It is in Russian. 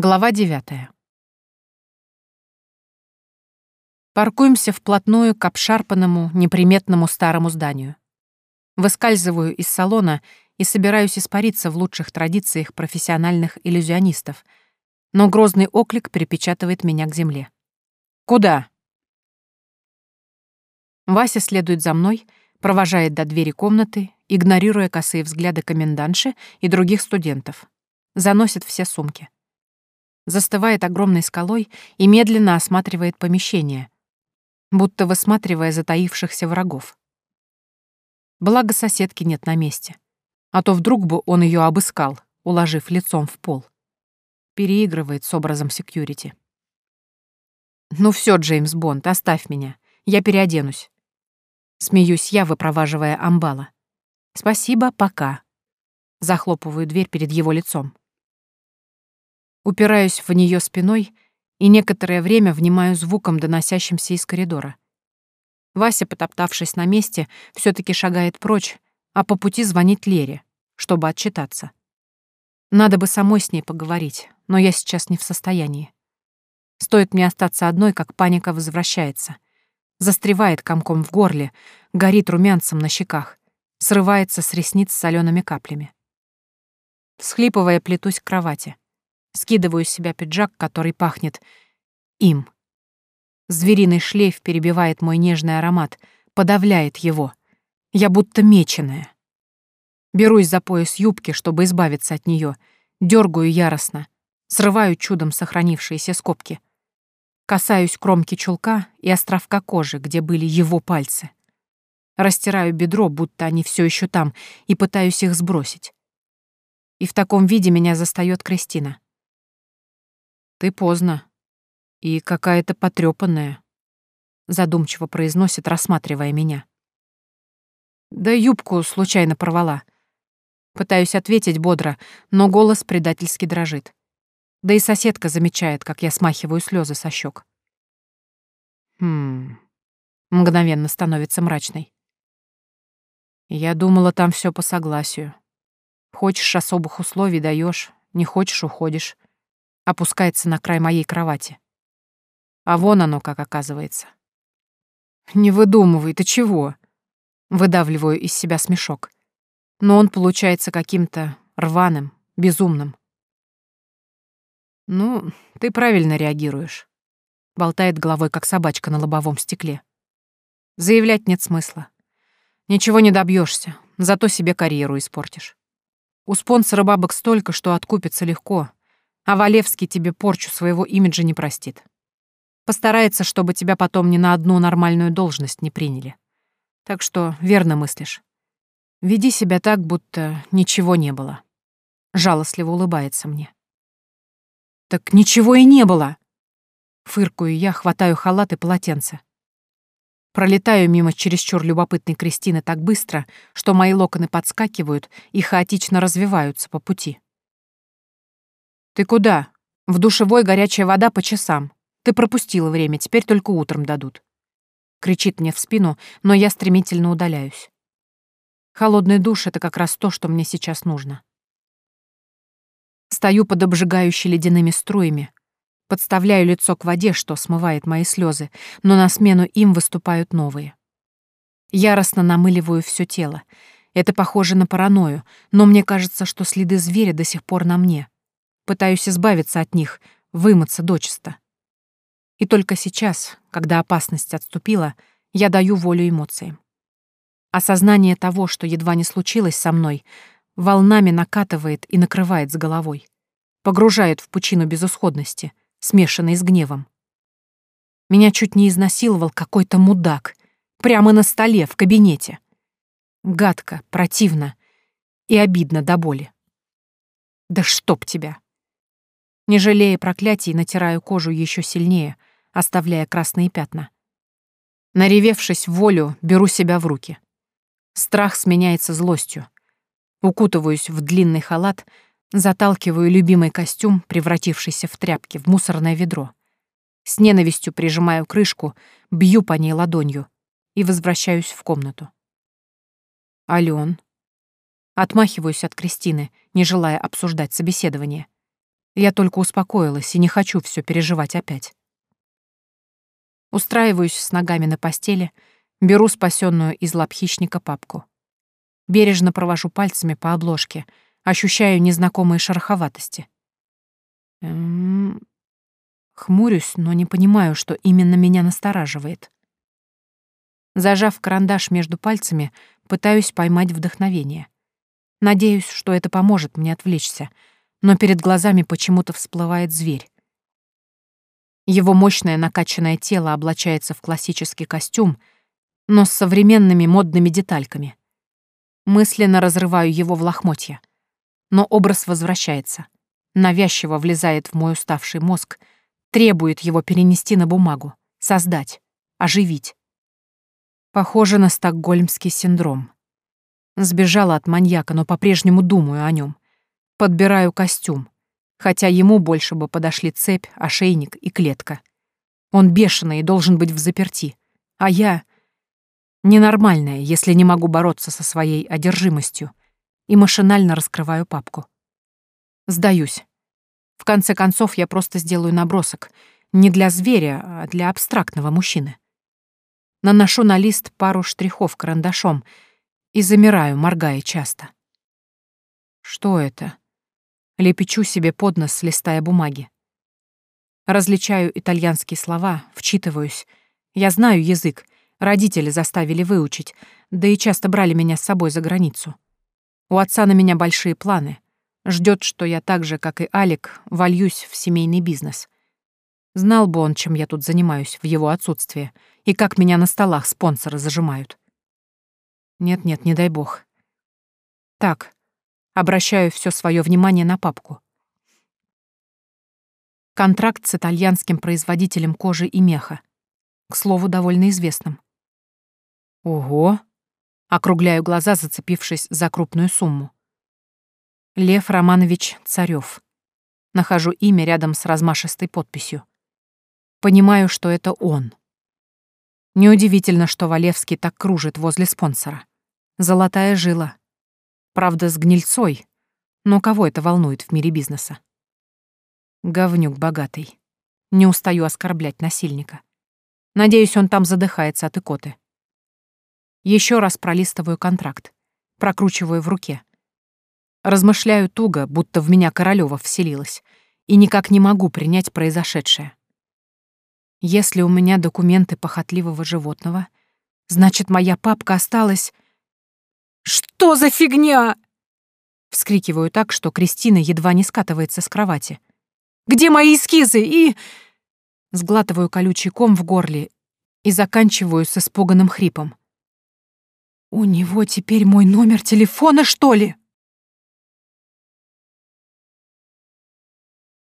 Глава девятая. Паркуемся вплотную к обшарпанному, неприметному старому зданию. Выскальзываю из салона и собираюсь испариться в лучших традициях профессиональных иллюзионистов, но грозный оклик перепечатывает меня к земле. «Куда?» Вася следует за мной, провожает до двери комнаты, игнорируя косые взгляды комендантши и других студентов. Заносит все сумки застывает огромной скалой и медленно осматривает помещение, будто высматривая затаившихся врагов. Благо соседки нет на месте, а то вдруг бы он ее обыскал, уложив лицом в пол. Переигрывает с образом секьюрити. «Ну все, Джеймс Бонд, оставь меня. Я переоденусь». Смеюсь я, выпроваживая амбала. «Спасибо, пока». Захлопываю дверь перед его лицом упираюсь в нее спиной и некоторое время внимаю звуком, доносящимся из коридора. Вася, потоптавшись на месте, все таки шагает прочь, а по пути звонит Лере, чтобы отчитаться. Надо бы самой с ней поговорить, но я сейчас не в состоянии. Стоит мне остаться одной, как паника возвращается. Застревает комком в горле, горит румянцем на щеках, срывается с ресниц солеными каплями. Схлипывая, плетусь к кровати. Скидываю с себя пиджак, который пахнет им. Звериный шлейф перебивает мой нежный аромат, подавляет его. Я будто меченая. Берусь за пояс юбки, чтобы избавиться от нее, дергаю яростно, срываю чудом сохранившиеся скобки. Касаюсь кромки чулка и островка кожи, где были его пальцы. Растираю бедро, будто они все еще там, и пытаюсь их сбросить. И в таком виде меня застаёт Кристина. Ты поздно. И какая-то потрёпанная. Задумчиво произносит, рассматривая меня. Да юбку случайно порвала. Пытаюсь ответить бодро, но голос предательски дрожит. Да и соседка замечает, как я смахиваю слезы со щек. Хм. Мгновенно становится мрачной. Я думала, там все по согласию. Хочешь особых условий даешь, не хочешь уходишь опускается на край моей кровати. А вон оно как оказывается. «Не выдумывай, ты чего?» Выдавливаю из себя смешок. Но он получается каким-то рваным, безумным. «Ну, ты правильно реагируешь», — болтает головой, как собачка на лобовом стекле. «Заявлять нет смысла. Ничего не добьешься, зато себе карьеру испортишь. У спонсора бабок столько, что откупиться легко, а Валевский тебе порчу своего имиджа не простит. Постарается, чтобы тебя потом ни на одну нормальную должность не приняли. Так что верно мыслишь. Веди себя так, будто ничего не было. Жалостливо улыбается мне. Так ничего и не было. Фыркую я, хватаю халат и полотенце. Пролетаю мимо чересчур любопытной Кристины так быстро, что мои локоны подскакивают и хаотично развиваются по пути. «Ты куда? В душевой горячая вода по часам. Ты пропустила время, теперь только утром дадут». Кричит мне в спину, но я стремительно удаляюсь. Холодный душ — это как раз то, что мне сейчас нужно. Стою под обжигающей ледяными струями, подставляю лицо к воде, что смывает мои слезы, но на смену им выступают новые. Яростно намыливаю все тело. Это похоже на паранойю, но мне кажется, что следы зверя до сих пор на мне. Пытаюсь избавиться от них, вымыться дочисто. И только сейчас, когда опасность отступила, я даю волю эмоциям. Осознание того, что едва не случилось со мной, волнами накатывает и накрывает с головой, погружает в пучину безысходности, смешанной с гневом. Меня чуть не изнасиловал какой-то мудак, прямо на столе, в кабинете. Гадко, противно и обидно до боли. Да чтоб тебя! Не жалея проклятий, натираю кожу еще сильнее, оставляя красные пятна. Наревевшись в волю, беру себя в руки. Страх сменяется злостью. Укутываюсь в длинный халат, заталкиваю любимый костюм, превратившийся в тряпки, в мусорное ведро. С ненавистью прижимаю крышку, бью по ней ладонью и возвращаюсь в комнату. Ален. Отмахиваюсь от Кристины, не желая обсуждать собеседование. Я только успокоилась и не хочу все переживать опять. Устраиваюсь с ногами на постели, беру спасенную из лап хищника папку. Бережно провожу пальцами по обложке, ощущаю незнакомые шероховатости. Эм... Хмурюсь, но не понимаю, что именно меня настораживает. Зажав карандаш между пальцами, пытаюсь поймать вдохновение. Надеюсь, что это поможет мне отвлечься, но перед глазами почему-то всплывает зверь. Его мощное накачанное тело облачается в классический костюм, но с современными модными детальками. Мысленно разрываю его в лохмотья. Но образ возвращается. Навязчиво влезает в мой уставший мозг, требует его перенести на бумагу, создать, оживить. Похоже на стокгольмский синдром. Сбежала от маньяка, но по-прежнему думаю о нем. Подбираю костюм, хотя ему больше бы подошли цепь, ошейник и клетка. Он бешеный и должен быть в заперти. А я... Ненормальная, если не могу бороться со своей одержимостью. И машинально раскрываю папку. Сдаюсь. В конце концов, я просто сделаю набросок. Не для зверя, а для абстрактного мужчины. Наношу на лист пару штрихов карандашом и замираю, моргая часто. Что это? Лепечу себе под нос, листая бумаги. Различаю итальянские слова, вчитываюсь. Я знаю язык, родители заставили выучить, да и часто брали меня с собой за границу. У отца на меня большие планы. Ждет, что я так же, как и Алик, вольюсь в семейный бизнес. Знал бы он, чем я тут занимаюсь в его отсутствие, и как меня на столах спонсоры зажимают. Нет-нет, не дай бог. Так, Обращаю все свое внимание на папку. Контракт с итальянским производителем кожи и меха. К слову, довольно известным. Ого! Округляю глаза, зацепившись за крупную сумму. Лев Романович Царёв. Нахожу имя рядом с размашистой подписью. Понимаю, что это он. Неудивительно, что Валевский так кружит возле спонсора. Золотая жила. Правда, с гнильцой. Но кого это волнует в мире бизнеса? Говнюк богатый. Не устаю оскорблять насильника. Надеюсь, он там задыхается от икоты. Еще раз пролистываю контракт. Прокручиваю в руке. Размышляю туго, будто в меня Королёва вселилась, и никак не могу принять произошедшее. Если у меня документы похотливого животного, значит, моя папка осталась «Что за фигня?» Вскрикиваю так, что Кристина едва не скатывается с кровати. «Где мои эскизы и...» Сглатываю колючий ком в горле и заканчиваю с испуганным хрипом. «У него теперь мой номер телефона, что ли?»